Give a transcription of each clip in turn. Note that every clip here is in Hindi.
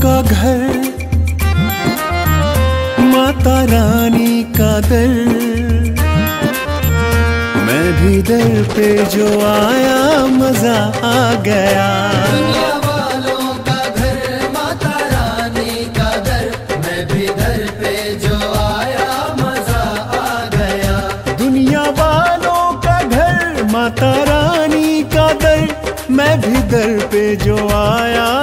घर माता रानी का दर। मैं भी दर पे जो आया मज़ा आ गया। दुनिया वालों का घर माता रानी का दर। मैं भी दर पे जो आया मज़ा आ गया। दुनिया वालों का घर माता रानी का दर। मैं भी दर पे जो आया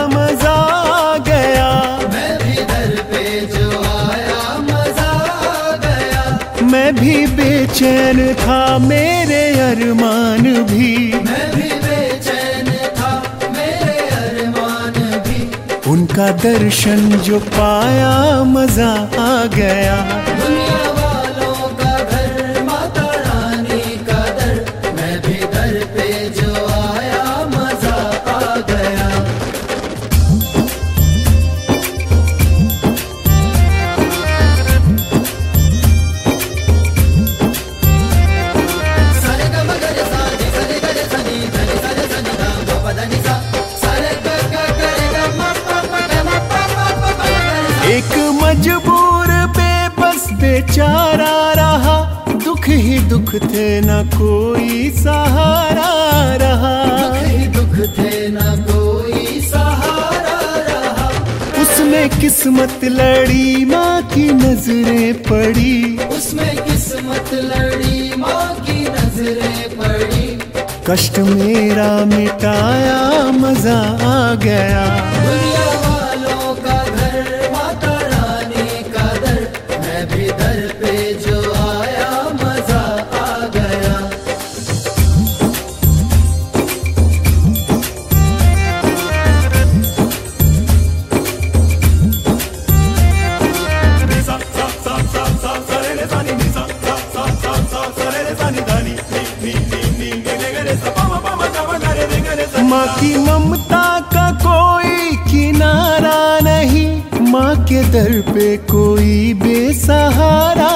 बेचैन था मेरे अरमान भी। मैं भी बेचैन था मेरे अरमान भी। उनका दर्शन जो पाया मज़ा आ गया। दुनिया बेचारा रहा दुख ही दुख थे न कोई सहारा रहा। दुख ही दुख थे न कोई सहारा रहा। उसमें किस्मत लड़ी माँ की नज़रें पड़ी। उसमें किस्मत लड़ी माँ की नज़रें पड़ी। कष्ट मेरा मिटाया मज़ा आ गया। दुनिया माँ की ममता का कोई किनारा नहीं माँ के दर पे कोई बेसहारा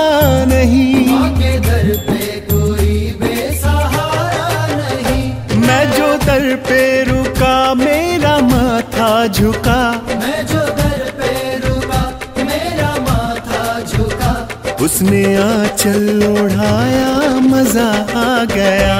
नहीं। माँ के दर पे कोई बेसहारा नहीं। मैं जो दर पे रुका मेरा माथा झुका। मैं जो उसने आंचल उड़ाया मज़ा आ गया।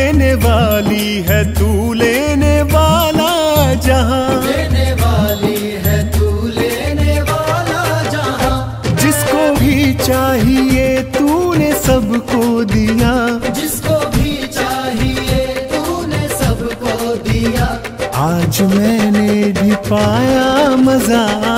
देने वाली है तू लेने वाला जहाँ। लेने वाली है तू लेने वाला जहाँ। जिसको भी चाहिए तूने सबको दिया। जिसको भी चाहिए तूने सबको दिया। आज मैंने भी पाया मज़ा।